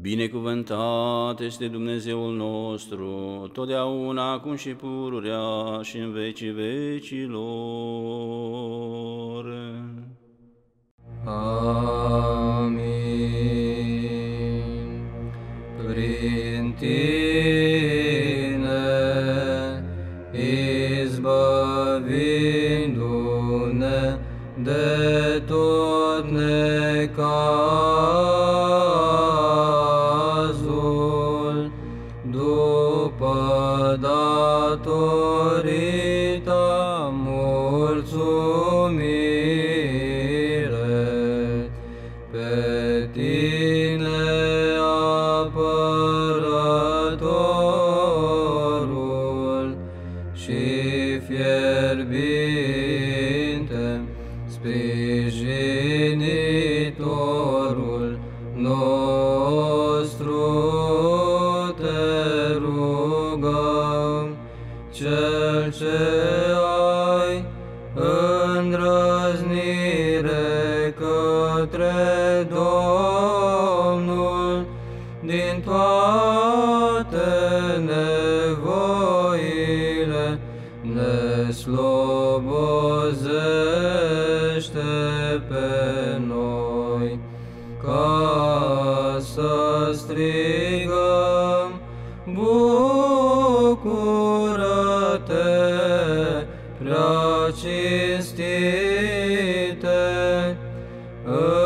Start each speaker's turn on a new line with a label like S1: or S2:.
S1: Binecuvântat este Dumnezeul nostru, totdeauna, acum și pururea și în vecii vecilor.
S2: Amin. Prin tine, izbăvindu-ne de tot necazul, după datorita mulțumire, pe tine apărătorul și fierbinte sprijinitorul nostru ce ai îndrăznire către Domnul din toate nevoile ne slobozește pe noi ca să strigăm bucur cinstite. Uh.